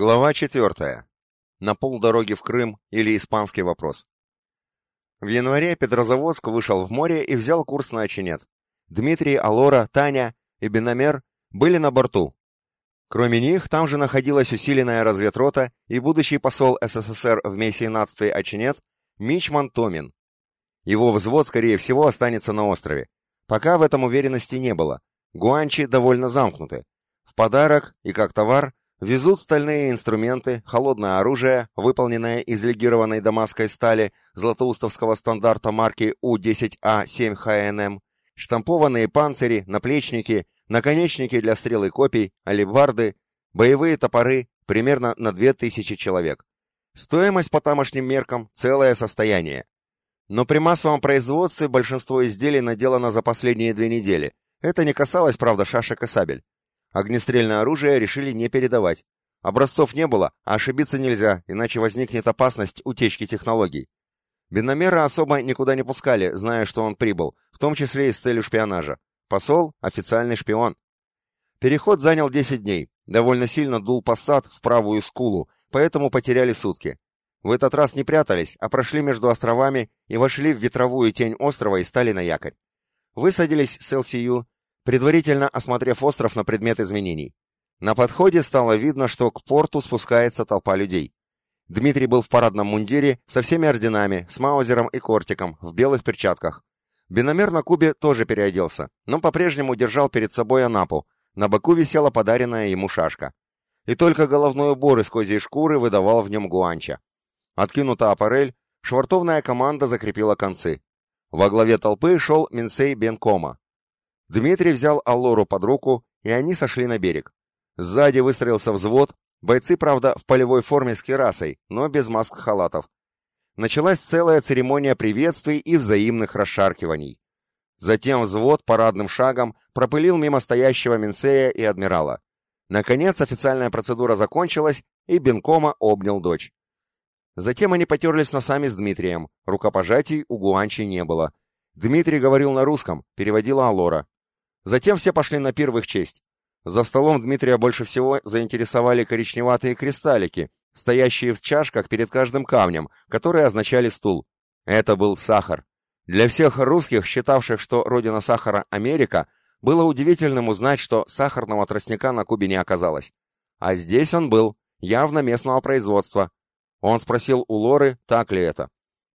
Глава 4. На полдороги в Крым или испанский вопрос. В январе Петрозаводск вышел в море и взял курс на Очинет. Дмитрий, Алора, Таня и Беномер были на борту. Кроме них, там же находилась усиленная разведрота и будущий посол СССР в мессиенатстве Очинет Мичман Томин. Его взвод, скорее всего, останется на острове. Пока в этом уверенности не было. Гуанчи довольно замкнуты. В подарок и как товар Везут стальные инструменты, холодное оружие, выполненное из легированной дамасской стали златоустовского стандарта марки У-10А7ХНМ, штампованные панцири, наплечники, наконечники для стрел и копий, алебарды, боевые топоры, примерно на 2000 человек. Стоимость по тамошним меркам – целое состояние. Но при массовом производстве большинство изделий наделано за последние две недели. Это не касалось, правда, шашек и сабель. Огнестрельное оружие решили не передавать. Образцов не было, а ошибиться нельзя, иначе возникнет опасность утечки технологий. Биномера особо никуда не пускали, зная, что он прибыл, в том числе и с целью шпионажа. Посол — официальный шпион. Переход занял 10 дней. Довольно сильно дул посад в правую скулу, поэтому потеряли сутки. В этот раз не прятались, а прошли между островами и вошли в ветровую тень острова и стали на якорь. Высадились с ЛСЮ, предварительно осмотрев остров на предмет изменений. На подходе стало видно, что к порту спускается толпа людей. Дмитрий был в парадном мундире со всеми орденами, с маузером и кортиком, в белых перчатках. Биномер на Кубе тоже переоделся, но по-прежнему держал перед собой анапу. На боку висела подаренная ему шашка. И только головной убор из козьей шкуры выдавал в нем гуанча. Откинута аппарель, швартовная команда закрепила концы. Во главе толпы шел Минсей Бенкома. Дмитрий взял Аллору под руку, и они сошли на берег. Сзади выстроился взвод, бойцы, правда, в полевой форме с керасой, но без маск-халатов. Началась целая церемония приветствий и взаимных расшаркиваний. Затем взвод парадным шагом пропылил мимо стоящего Минсея и адмирала. Наконец официальная процедура закончилась, и Бенкома обнял дочь. Затем они потерлись носами с Дмитрием, рукопожатий у Гуанчи не было. Дмитрий говорил на русском, переводила Алора. Затем все пошли на пир в их честь. За столом Дмитрия больше всего заинтересовали коричневатые кристаллики, стоящие в чашках перед каждым камнем, которые означали стул. Это был сахар. Для всех русских, считавших, что родина сахара – Америка, было удивительным узнать, что сахарного тростника на Кубе не оказалось. А здесь он был, явно местного производства. Он спросил у Лоры, так ли это.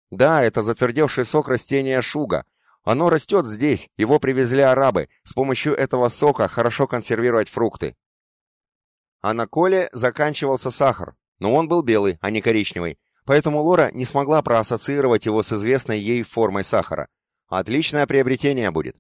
Да, это затвердевший сок растения шуга, оно растет здесь, его привезли арабы, с помощью этого сока хорошо консервировать фрукты. А на коле заканчивался сахар, но он был белый, а не коричневый, поэтому Лора не смогла проассоциировать его с известной ей формой сахара. Отличное приобретение будет.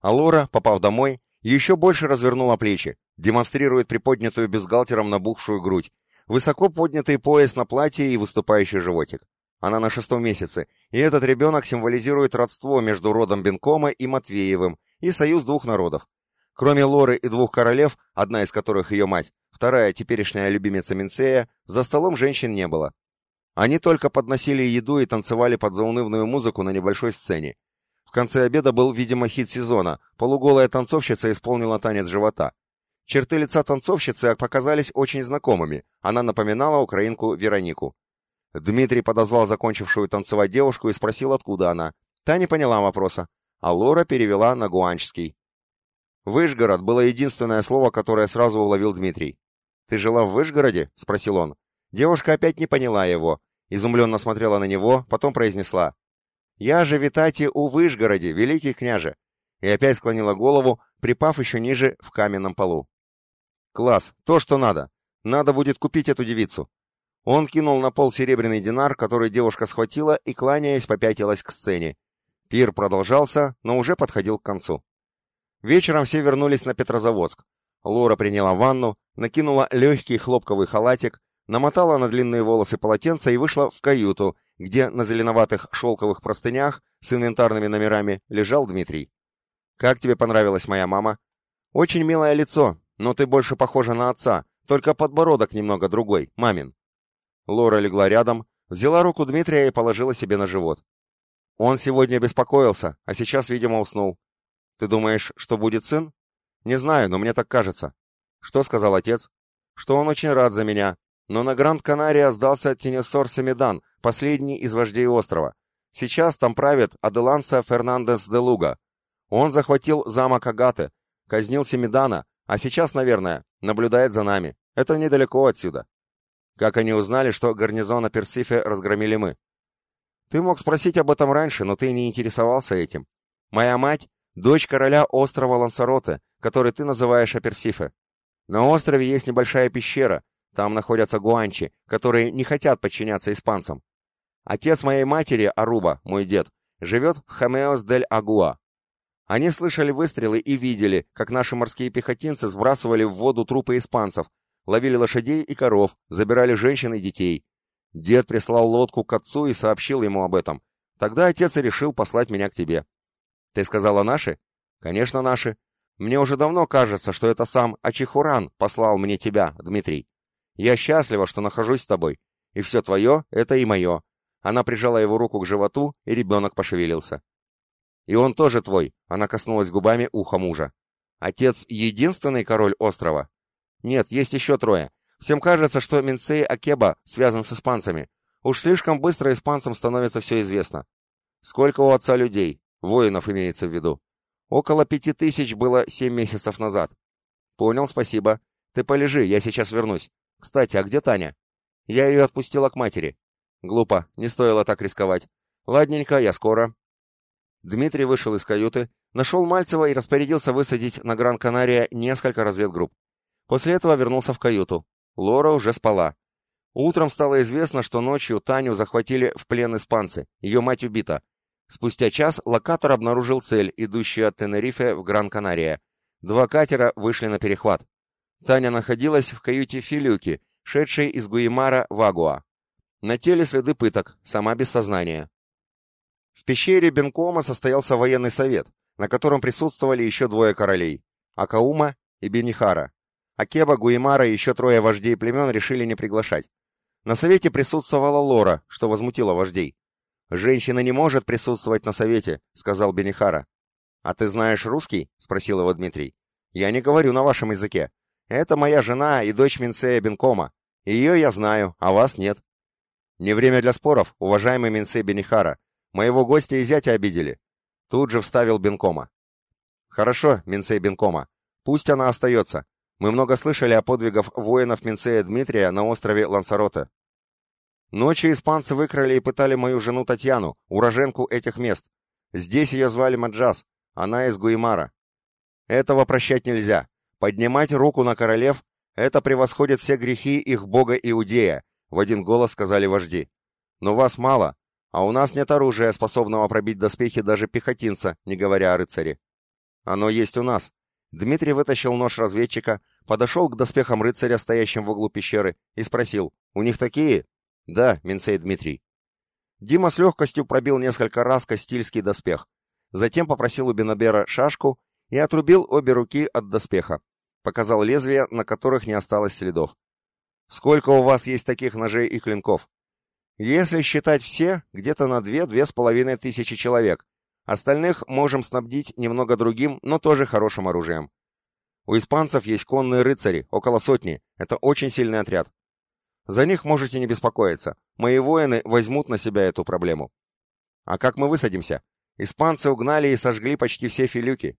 А Лора, попав домой, еще больше развернула плечи, демонстрирует приподнятую бюстгальтером набухшую грудь, высоко поднятый пояс на платье и выступающий животик. Она на шестом месяце, и этот ребенок символизирует родство между родом Бенкома и Матвеевым и союз двух народов. Кроме Лоры и двух королев, одна из которых ее мать, вторая теперешняя любимица Минцея, за столом женщин не было. Они только подносили еду и танцевали под заунывную музыку на небольшой сцене. В конце обеда был, видимо, хит сезона. Полуголая танцовщица исполнила танец живота. Черты лица танцовщицы показались очень знакомыми. Она напоминала украинку Веронику. Дмитрий подозвал закончившую танцевать девушку и спросил, откуда она. Та не поняла вопроса, а Лора перевела на гуанчский. «Вышгород» было единственное слово, которое сразу уловил Дмитрий. «Ты жила в Вышгороде?» — спросил он. Девушка опять не поняла его, изумленно смотрела на него, потом произнесла. «Я же витати у Вышгороде, великий княже!» И опять склонила голову, припав еще ниже в каменном полу. «Класс, то, что надо. Надо будет купить эту девицу. Он кинул на пол серебряный динар, который девушка схватила и, кланяясь, попятилась к сцене. Пир продолжался, но уже подходил к концу. Вечером все вернулись на Петрозаводск. Лора приняла ванну, накинула легкий хлопковый халатик, намотала на длинные волосы полотенце и вышла в каюту, где на зеленоватых шелковых простынях с инвентарными номерами лежал Дмитрий. «Как тебе понравилась моя мама?» «Очень милое лицо, но ты больше похожа на отца, только подбородок немного другой, мамин». Лора легла рядом, взяла руку Дмитрия и положила себе на живот. Он сегодня беспокоился, а сейчас, видимо, уснул. Ты думаешь, что будет сын? Не знаю, но мне так кажется. Что сказал отец? Что он очень рад за меня. Но на Гранд-Канария сдался Тенесор Семедан, последний из вождей острова. Сейчас там правит Аделанса Фернандес де Луга. Он захватил замок Агаты, казнил Семедана, а сейчас, наверное, наблюдает за нами. Это недалеко отсюда. Как они узнали, что гарнизон на Персифе разгромили мы? Ты мог спросить об этом раньше, но ты не интересовался этим. Моя мать — дочь короля острова Лансароте, который ты называешь Аперсифе. На острове есть небольшая пещера, там находятся гуанчи, которые не хотят подчиняться испанцам. Отец моей матери, Аруба, мой дед, живет в Хамеос-дель-Агуа. Они слышали выстрелы и видели, как наши морские пехотинцы сбрасывали в воду трупы испанцев, ловили лошадей и коров, забирали женщин и детей. Дед прислал лодку к отцу и сообщил ему об этом. Тогда отец и решил послать меня к тебе. Ты сказала наши? Конечно, наши. Мне уже давно кажется, что это сам Ачихуран послал мне тебя, Дмитрий. Я счастлива, что нахожусь с тобой. И все твое — это и мое. Она прижала его руку к животу, и ребенок пошевелился. И он тоже твой, она коснулась губами уха мужа. Отец — единственный король острова? Нет, есть еще трое. Всем кажется, что Минцей Акеба связан с испанцами. Уж слишком быстро испанцам становится все известно. Сколько у отца людей, воинов имеется в виду? Около пяти тысяч было семь месяцев назад. Понял, спасибо. Ты полежи, я сейчас вернусь. Кстати, а где Таня? Я ее отпустила к матери. Глупо, не стоило так рисковать. Ладненько, я скоро. Дмитрий вышел из каюты, нашел Мальцева и распорядился высадить на Гран-Канария несколько разведгрупп. После этого вернулся в каюту. Лора уже спала. Утром стало известно, что ночью Таню захватили в плен испанцы, ее мать убита, Спустя час локатор обнаружил цель, идущую от Тенерифе в Гран-Канария. Два катера вышли на перехват. Таня находилась в каюте Филюки, шедшей из Гуимара в Агуа. На теле следы пыток, сама без сознания. В пещере Бенкома состоялся военный совет, на котором присутствовали еще двое королей – Акаума и Бенихара. Акеба, Гуимара и еще трое вождей племен решили не приглашать. На совете присутствовала Лора, что возмутило вождей. «Женщина не может присутствовать на совете», — сказал Бенихара. «А ты знаешь русский?» — спросил его Дмитрий. «Я не говорю на вашем языке. Это моя жена и дочь Минцея Бенкома. Ее я знаю, а вас нет». «Не время для споров, уважаемый Минцей Бенихара. Моего гостя и зятя обидели». Тут же вставил Бенкома. «Хорошо, Минцей Бенкома. Пусть она остается. Мы много слышали о подвигах воинов Минцея Дмитрия на острове Лансароте. Ночью испанцы выкрали и пытали мою жену Татьяну, уроженку этих мест. Здесь ее звали Маджас, она из Гуимара. Этого прощать нельзя. Поднимать руку на королев — это превосходит все грехи их бога Иудея, в один голос сказали вожди. Но вас мало, а у нас нет оружия, способного пробить доспехи даже пехотинца, не говоря о рыцаре. Оно есть у нас. Дмитрий вытащил нож разведчика, подошел к доспехам рыцаря, стоящим в углу пещеры, и спросил, «У них такие?» «Да, Минцей Дмитрий». Дима с легкостью пробил несколько раз Кастильский доспех. Затем попросил у Бенобера шашку и отрубил обе руки от доспеха. Показал лезвия, на которых не осталось следов. «Сколько у вас есть таких ножей и клинков?» «Если считать все, где-то на две-две с половиной тысячи человек. Остальных можем снабдить немного другим, но тоже хорошим оружием. У испанцев есть конные рыцари, около сотни. Это очень сильный отряд. За них можете не беспокоиться. Мои воины возьмут на себя эту проблему. А как мы высадимся? Испанцы угнали и сожгли почти все филюки.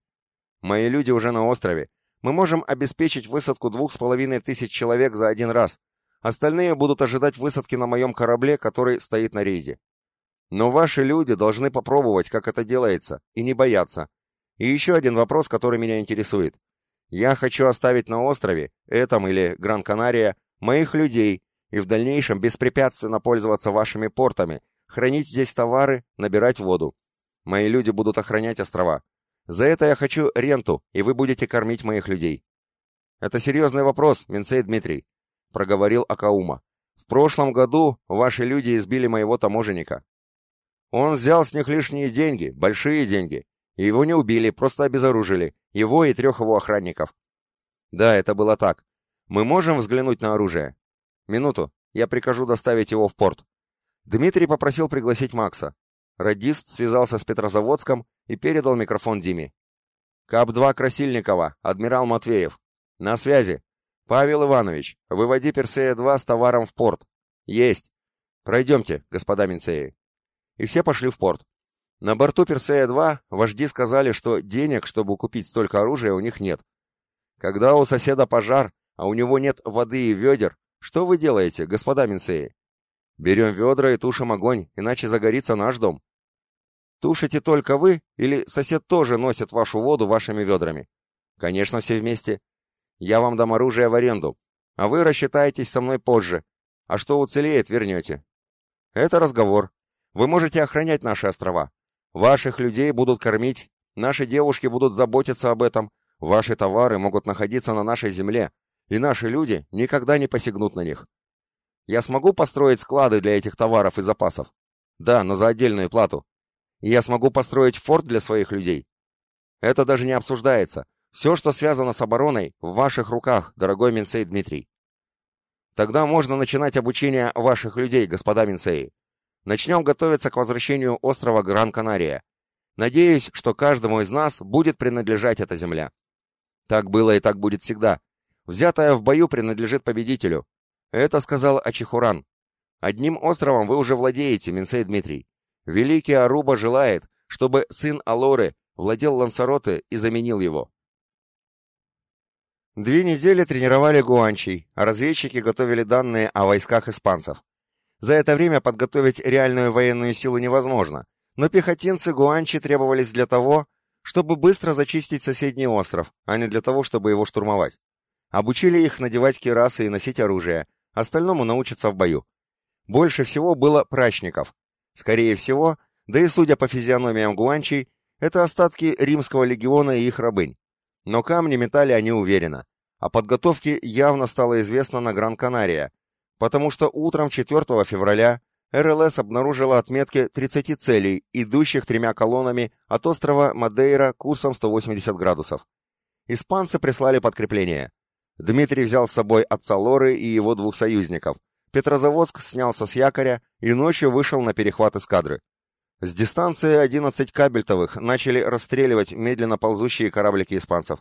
Мои люди уже на острове. Мы можем обеспечить высадку двух с половиной тысяч человек за один раз. Остальные будут ожидать высадки на моем корабле, который стоит на рейде. Но ваши люди должны попробовать, как это делается, и не бояться. И еще один вопрос, который меня интересует. Я хочу оставить на острове, этом или Гран-Канария, моих людей, и в дальнейшем беспрепятственно пользоваться вашими портами, хранить здесь товары, набирать воду. Мои люди будут охранять острова. За это я хочу ренту, и вы будете кормить моих людей. Это серьезный вопрос, Минцей Дмитрий, проговорил Акаума. В прошлом году ваши люди избили моего таможенника. Он взял с них лишние деньги, большие деньги. Его не убили, просто обезоружили. Его и трех его охранников. Да, это было так. Мы можем взглянуть на оружие? «Минуту, я прикажу доставить его в порт». Дмитрий попросил пригласить Макса. Радист связался с Петрозаводском и передал микрофон Диме. «КАП-2 Красильникова, адмирал Матвеев. На связи. «Павел Иванович, выводи Персея-2 с товаром в порт». «Есть!» «Пройдемте, господа Минцеи». И все пошли в порт. На борту Персея-2 вожди сказали, что денег, чтобы купить столько оружия, у них нет. Когда у соседа пожар, а у него нет воды и ведер, что вы делаете, господа Минцеи? Берем ведра и тушим огонь, иначе загорится наш дом. Тушите только вы или сосед тоже носит вашу воду вашими ведрами? Конечно, все вместе. Я вам дам оружие в аренду, а вы рассчитаетесь со мной позже. А что уцелеет, вернете. Это разговор. Вы можете охранять наши острова. Ваших людей будут кормить, наши девушки будут заботиться об этом, ваши товары могут находиться на нашей земле, и наши люди никогда не посягнут на них. Я смогу построить склады для этих товаров и запасов? Да, но за отдельную плату. И я смогу построить форт для своих людей? Это даже не обсуждается. Все, что связано с обороной, в ваших руках, дорогой Минсей Дмитрий. Тогда можно начинать обучение ваших людей, господа Минсеи. Начнем готовиться к возвращению острова Гран-Канария. Надеюсь, что каждому из нас будет принадлежать эта земля. Так было и так будет всегда. Взятая в бою принадлежит победителю. Это сказал Ачихуран. Одним островом вы уже владеете, Минсей Дмитрий. Великий Аруба желает, чтобы сын Алоры владел Лансароте и заменил его. Две недели тренировали гуанчей, а разведчики готовили данные о войсках испанцев. За это время подготовить реальную военную силу невозможно, но пехотинцы гуанчи требовались для того, чтобы быстро зачистить соседний остров, а не для того, чтобы его штурмовать. Обучили их надевать кирасы и носить оружие, остальному научатся в бою. Больше всего было прачников. Скорее всего, да и судя по физиономиям гуанчей, это остатки римского легиона и их рабынь. Но камни метали они уверенно. О подготовке явно стало известно на Гран-Канария, потому что утром 4 февраля РЛС обнаружила отметки 30 целей, идущих тремя колоннами от острова Мадейра курсом 180 градусов. Испанцы прислали подкрепление. Дмитрий взял с собой отца Лоры и его двух союзников. Петрозаводск снялся с якоря и ночью вышел на перехват эскадры. С дистанции 11 кабельтовых начали расстреливать медленно ползущие кораблики испанцев.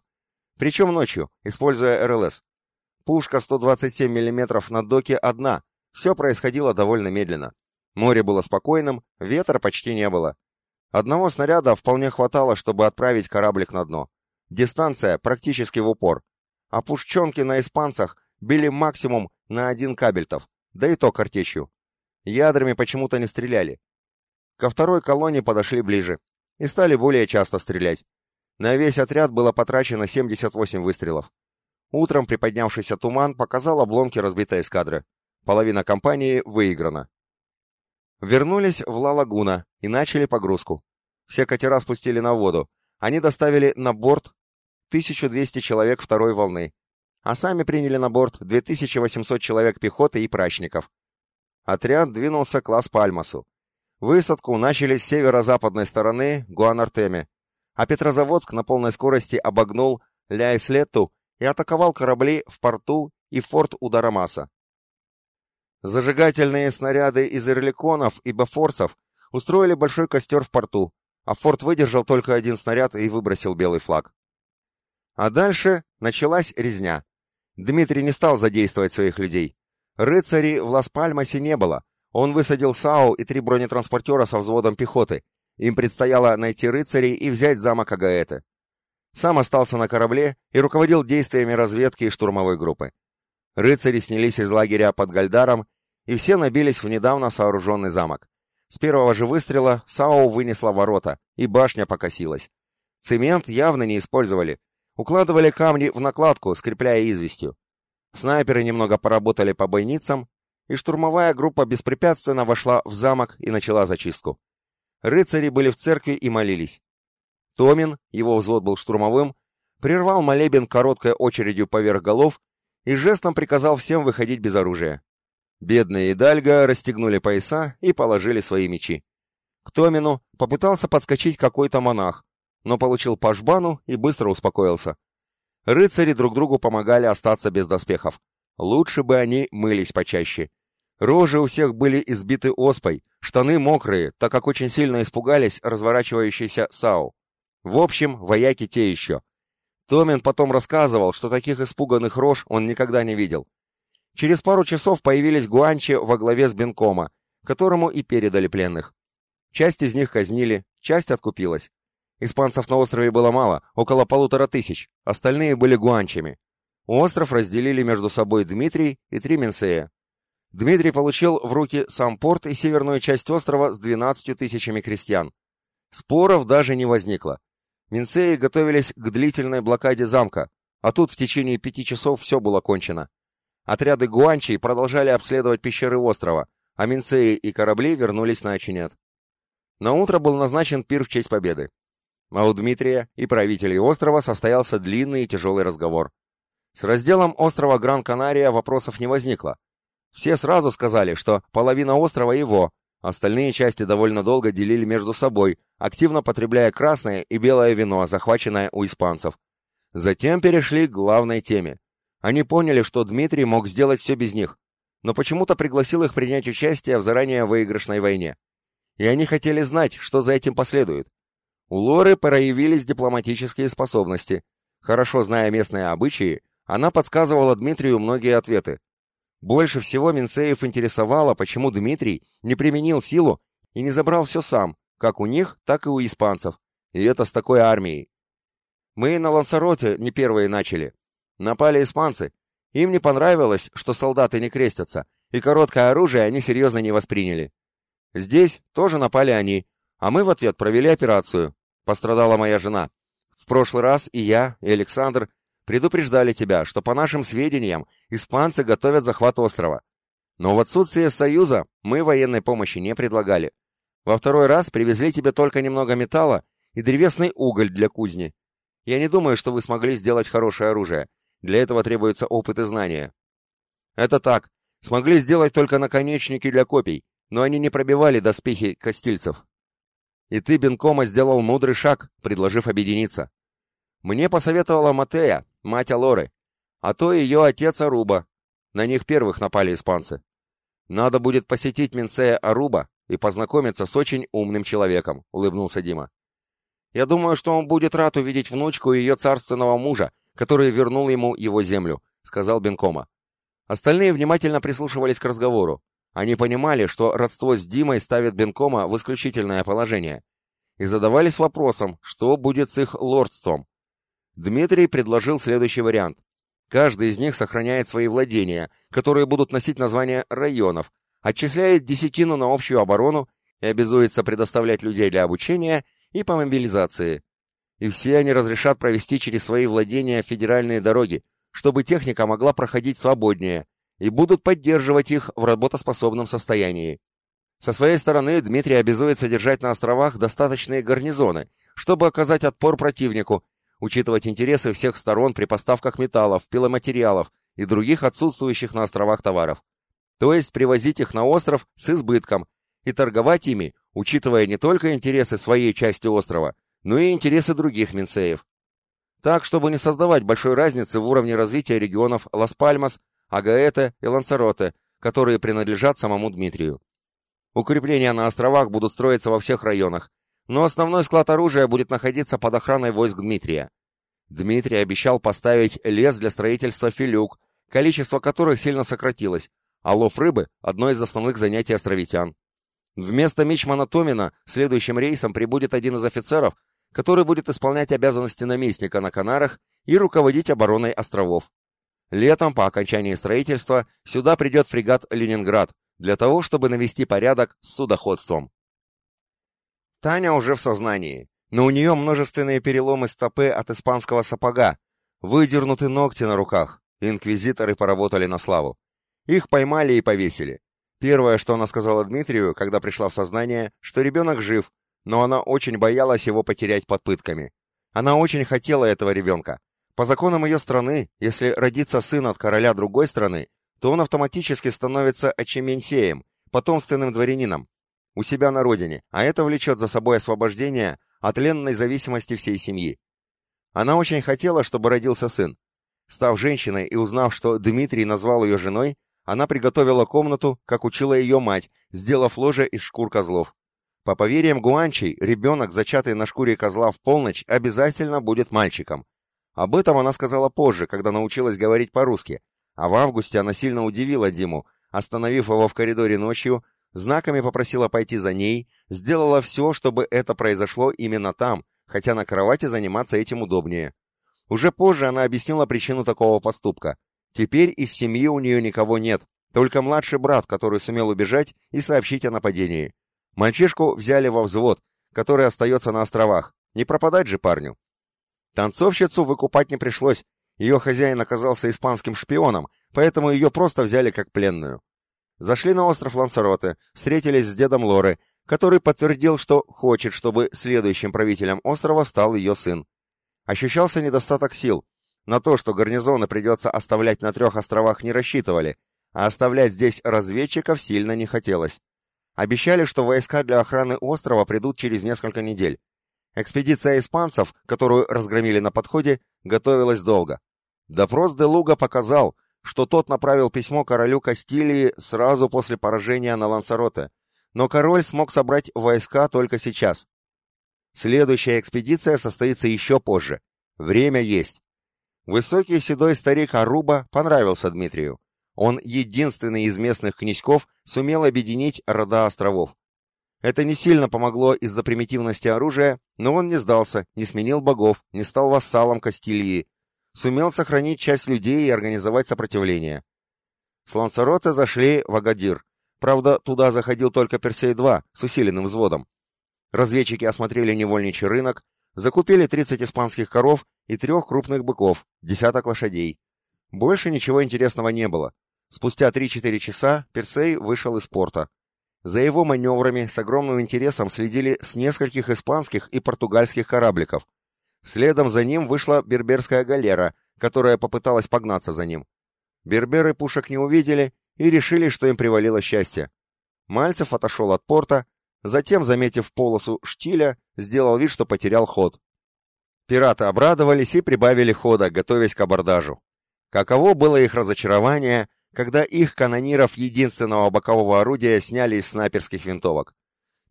Причем ночью, используя РЛС. Пушка 127 мм на доке одна. Все происходило довольно медленно. Море было спокойным, ветра почти не было. Одного снаряда вполне хватало, чтобы отправить кораблик на дно. Дистанция практически в упор. А пушченки на испанцах били максимум на один кабельтов, да и то картечью. Ядрами почему-то не стреляли. Ко второй колонне подошли ближе и стали более часто стрелять. На весь отряд было потрачено 78 выстрелов. Утром приподнявшийся туман показал обломки разбитой эскадры. Половина компании выиграна. Вернулись в Ла-Лагуна и начали погрузку. Все катера спустили на воду. Они доставили на борт 1200 человек второй волны, а сами приняли на борт 2800 человек пехоты и прачников. Отряд двинулся к Лас-Пальмасу. Высадку начали с северо-западной стороны Гуанартеме, а Петрозаводск на полной скорости обогнул Ляйслетту и атаковал корабли в порту и форт Ударамаса. Зажигательные снаряды из эрликонов и бафорсов устроили большой костер в порту, а форт выдержал только один снаряд и выбросил белый флаг. А дальше началась резня. Дмитрий не стал задействовать своих людей. Рыцарей в Лас-Пальмасе не было, он высадил САУ и три бронетранспортера со взводом пехоты. Им предстояло найти рыцарей и взять замок Агаэта. Сам остался на корабле и руководил действиями разведки и штурмовой группы. Рыцари снялись из лагеря под Гальдаром, и все набились в недавно сооруженный замок. С первого же выстрела САУ вынесла ворота, и башня покосилась. Цемент явно не использовали. Укладывали камни в накладку, скрепляя известью. Снайперы немного поработали по бойницам, и штурмовая группа беспрепятственно вошла в замок и начала зачистку. Рыцари были в церкви и молились. Томин, его взвод был штурмовым, прервал молебен короткой очередью поверх голов и жестом приказал всем выходить без оружия. Бедные Идальго расстегнули пояса и положили свои мечи. К Томину попытался подскочить какой-то монах, но получил по и быстро успокоился. Рыцари друг другу помогали остаться без доспехов. Лучше бы они мылись почаще. Рожи у всех были избиты оспой, штаны мокрые, так как очень сильно испугались разворачивающейся САУ. В общем, вояки те еще. Томин потом рассказывал, что таких испуганных рож он никогда не видел. Через пару часов появились гуанчи во главе с Бенкома, которому и передали пленных. Часть из них казнили, часть откупилась. Испанцев на острове было мало, около полутора тысяч, остальные были гуанчами. Остров разделили между собой Дмитрий и три Менсея. Дмитрий получил в руки сам порт и северную часть острова с 12 тысячами крестьян. Споров даже не возникло. Минсеи готовились к длительной блокаде замка, а тут в течение пяти часов все было кончено. Отряды гуанчей продолжали обследовать пещеры острова, а Минцеи и корабли вернулись на Очинет. На утро был назначен пир в честь победы. А у Дмитрия и правителей острова состоялся длинный и тяжелый разговор. С разделом острова Гран-Канария вопросов не возникло. Все сразу сказали, что половина острова его, остальные части довольно долго делили между собой, активно потребляя красное и белое вино, захваченное у испанцев. Затем перешли к главной теме. Они поняли, что Дмитрий мог сделать все без них, но почему-то пригласил их принять участие в заранее выигрышной войне. И они хотели знать, что за этим последует. У Лоры проявились дипломатические способности. Хорошо зная местные обычаи, она подсказывала Дмитрию многие ответы. Больше всего Минцеев интересовало, почему Дмитрий не применил силу и не забрал все сам, как у них, так и у испанцев. И это с такой армией. Мы на Лансароте не первые начали. Напали испанцы. Им не понравилось, что солдаты не крестятся, и короткое оружие они серьезно не восприняли. Здесь тоже напали они, а мы в ответ провели операцию. Пострадала моя жена. В прошлый раз и я, и Александр предупреждали тебя, что по нашим сведениям испанцы готовят захват острова. Но в отсутствие союза мы военной помощи не предлагали. Во второй раз привезли тебе только немного металла и древесный уголь для кузни. Я не думаю, что вы смогли сделать хорошее оружие. Для этого требуется опыт и знания. Это так. Смогли сделать только наконечники для копий, но они не пробивали доспехи костильцев. И ты, Бенкома, сделал мудрый шаг, предложив объединиться. Мне посоветовала Матея, мать Алоры, а то ее отец Аруба. На них первых напали испанцы. Надо будет посетить Минцея Аруба и познакомиться с очень умным человеком, улыбнулся Дима. Я думаю, что он будет рад увидеть внучку ее царственного мужа, который вернул ему его землю, сказал Бенкома. Остальные внимательно прислушивались к разговору. Они понимали, что родство с Димой ставит Бенкома в исключительное положение. И задавались вопросом, что будет с их лордством. Дмитрий предложил следующий вариант. Каждый из них сохраняет свои владения, которые будут носить название районов, отчисляет десятину на общую оборону и обязуется предоставлять людей для обучения и по мобилизации и все они разрешат провести через свои владения федеральные дороги, чтобы техника могла проходить свободнее, и будут поддерживать их в работоспособном состоянии. Со своей стороны Дмитрий обязуется держать на островах достаточные гарнизоны, чтобы оказать отпор противнику, учитывать интересы всех сторон при поставках металлов, пиломатериалов и других отсутствующих на островах товаров. То есть привозить их на остров с избытком и торговать ими, учитывая не только интересы своей части острова, но и интересы других Минсеев. Так, чтобы не создавать большой разницы в уровне развития регионов Лас-Пальмас, Агаэте и Лансароте, которые принадлежат самому Дмитрию. Укрепления на островах будут строиться во всех районах, но основной склад оружия будет находиться под охраной войск Дмитрия. Дмитрий обещал поставить лес для строительства филюк, количество которых сильно сократилось, а лов рыбы – одно из основных занятий островитян. Вместо Мичмана Томина следующим рейсом прибудет один из офицеров, который будет исполнять обязанности наместника на Канарах и руководить обороной островов. Летом, по окончании строительства, сюда придет фрегат «Ленинград» для того, чтобы навести порядок с судоходством. Таня уже в сознании, но у нее множественные переломы стопы от испанского сапога, выдернуты ногти на руках, инквизиторы поработали на славу. Их поймали и повесили. Первое, что она сказала Дмитрию, когда пришла в сознание, что ребенок жив, но она очень боялась его потерять под пытками. Она очень хотела этого ребенка. По законам ее страны, если родится сын от короля другой страны, то он автоматически становится очеменсеем, потомственным дворянином, у себя на родине, а это влечет за собой освобождение от ленной зависимости всей семьи. Она очень хотела, чтобы родился сын. Став женщиной и узнав, что Дмитрий назвал ее женой, она приготовила комнату, как учила ее мать, сделав ложе из шкур козлов. По поверьям гуанчей, ребенок, зачатый на шкуре козла в полночь, обязательно будет мальчиком. Об этом она сказала позже, когда научилась говорить по-русски, а в августе она сильно удивила Диму, остановив его в коридоре ночью, знаками попросила пойти за ней, сделала все, чтобы это произошло именно там, хотя на кровати заниматься этим удобнее. Уже позже она объяснила причину такого поступка. Теперь из семьи у нее никого нет, только младший брат, который сумел убежать и сообщить о нападении. Мальчишку взяли во взвод, который остается на островах. Не пропадать же парню. Танцовщицу выкупать не пришлось. Ее хозяин оказался испанским шпионом, поэтому ее просто взяли как пленную. Зашли на остров Лансароте, встретились с дедом Лоры, который подтвердил, что хочет, чтобы следующим правителем острова стал ее сын. Ощущался недостаток сил. На то, что гарнизоны придется оставлять на трех островах, не рассчитывали, а оставлять здесь разведчиков сильно не хотелось. Обещали, что войска для охраны острова придут через несколько недель. Экспедиция испанцев, которую разгромили на подходе, готовилась долго. Допрос де Луга показал, что тот направил письмо королю Кастилии сразу после поражения на Лансароте, но король смог собрать войска только сейчас. Следующая экспедиция состоится еще позже. Время есть. Высокий седой старик Аруба понравился Дмитрию. Он единственный из местных князьков сумел объединить рода островов. Это не сильно помогло из-за примитивности оружия, но он не сдался, не сменил богов, не стал вассалом Кастилии, сумел сохранить часть людей и организовать сопротивление. С Лансарота зашли в Агадир. Правда, туда заходил только Персей-2 с усиленным взводом. Разведчики осмотрели невольничий рынок, закупили 30 испанских коров и трех крупных быков, десяток лошадей. Больше ничего интересного не было. Спустя 3-4 часа Персей вышел из порта. За его маневрами с огромным интересом следили с нескольких испанских и португальских корабликов. Следом за ним вышла берберская галера, которая попыталась погнаться за ним. Берберы пушек не увидели и решили, что им привалило счастье. Мальцев отошел от порта, затем, заметив полосу штиля, сделал вид, что потерял ход. Пираты обрадовались и прибавили хода, готовясь к абордажу. Каково было их разочарование, когда их канониров единственного бокового орудия сняли из снайперских винтовок.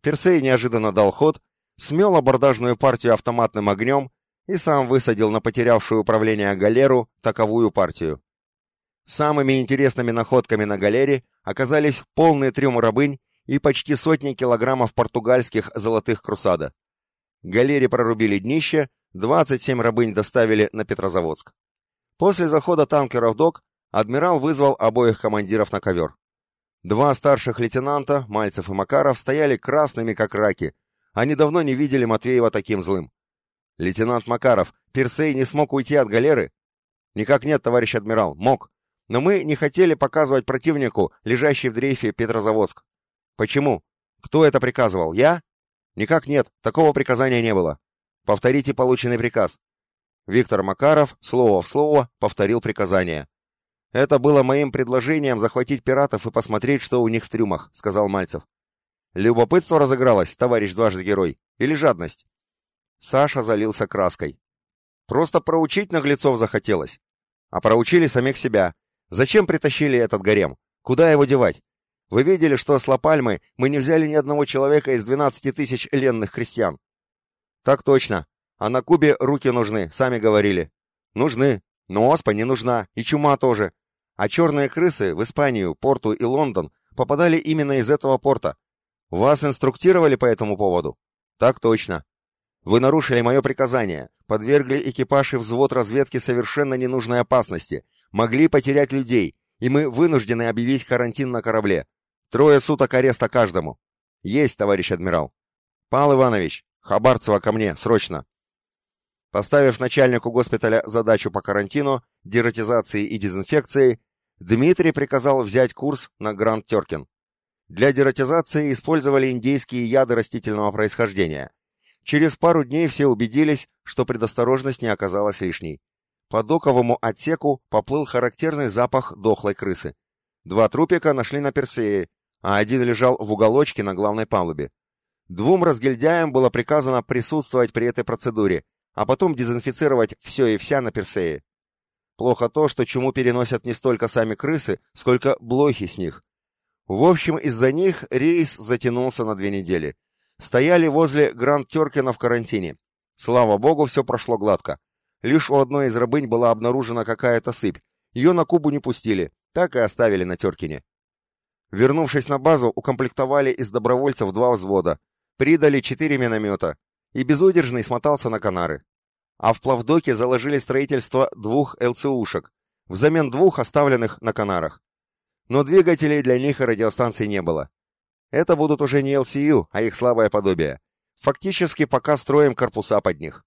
Персей неожиданно дал ход, смел абордажную партию автоматным огнем и сам высадил на потерявшую управление галеру таковую партию. Самыми интересными находками на галере оказались полные трюм рабынь и почти сотни килограммов португальских золотых крусада. Галере прорубили днище, 27 рабынь доставили на Петрозаводск. После захода танкеров док адмирал вызвал обоих командиров на ковер. Два старших лейтенанта, Мальцев и Макаров, стояли красными, как раки. Они давно не видели Матвеева таким злым. «Лейтенант Макаров, Персей не смог уйти от галеры?» «Никак нет, товарищ адмирал, мог. Но мы не хотели показывать противнику, лежащий в дрейфе Петрозаводск». «Почему? Кто это приказывал? Я?» «Никак нет, такого приказания не было. Повторите полученный приказ». Виктор Макаров, слово в слово, повторил приказание. «Это было моим предложением захватить пиратов и посмотреть, что у них в трюмах», — сказал Мальцев. «Любопытство разыгралось, товарищ дважды герой, или жадность?» Саша залился краской. «Просто проучить наглецов захотелось. А проучили самих себя. Зачем притащили этот гарем? Куда его девать? Вы видели, что с Лапальмы мы не взяли ни одного человека из 12 тысяч ленных христиан?» «Так точно. А на Кубе руки нужны, сами говорили». «Нужны. Но оспа не нужна, и чума тоже. А черные крысы в Испанию, Порту и Лондон попадали именно из этого порта. Вас инструктировали по этому поводу? Так точно. Вы нарушили мое приказание, подвергли экипаж и взвод разведки совершенно ненужной опасности, могли потерять людей, и мы вынуждены объявить карантин на корабле. Трое суток ареста каждому. Есть, товарищ адмирал. Павел Иванович, Хабарцева ко мне, срочно. Поставив начальнику госпиталя задачу по карантину, дератизации и дезинфекции, Дмитрий приказал взять курс на Гранд Теркин. Для дератизации использовали индейские яды растительного происхождения. Через пару дней все убедились, что предосторожность не оказалась лишней. По доковому отсеку поплыл характерный запах дохлой крысы. Два трупика нашли на Персее, а один лежал в уголочке на главной палубе. Двум разгильдяям было приказано присутствовать при этой процедуре, а потом дезинфицировать все и вся на Персее. Плохо то, что чуму переносят не столько сами крысы, сколько блохи с них. В общем, из-за них рейс затянулся на две недели. Стояли возле Гранд Теркина в карантине. Слава богу, все прошло гладко. Лишь у одной из рабынь была обнаружена какая-то сыпь. Ее на Кубу не пустили, так и оставили на Теркине. Вернувшись на базу, укомплектовали из добровольцев два взвода, придали четыре миномета, и безудержный смотался на Канары. А в Плавдоке заложили строительство двух ЛЦУшек, взамен двух оставленных на Канарах. Но двигателей для них и радиостанций не было. Это будут уже не ЛСЮ, а их слабое подобие. Фактически пока строим корпуса под них.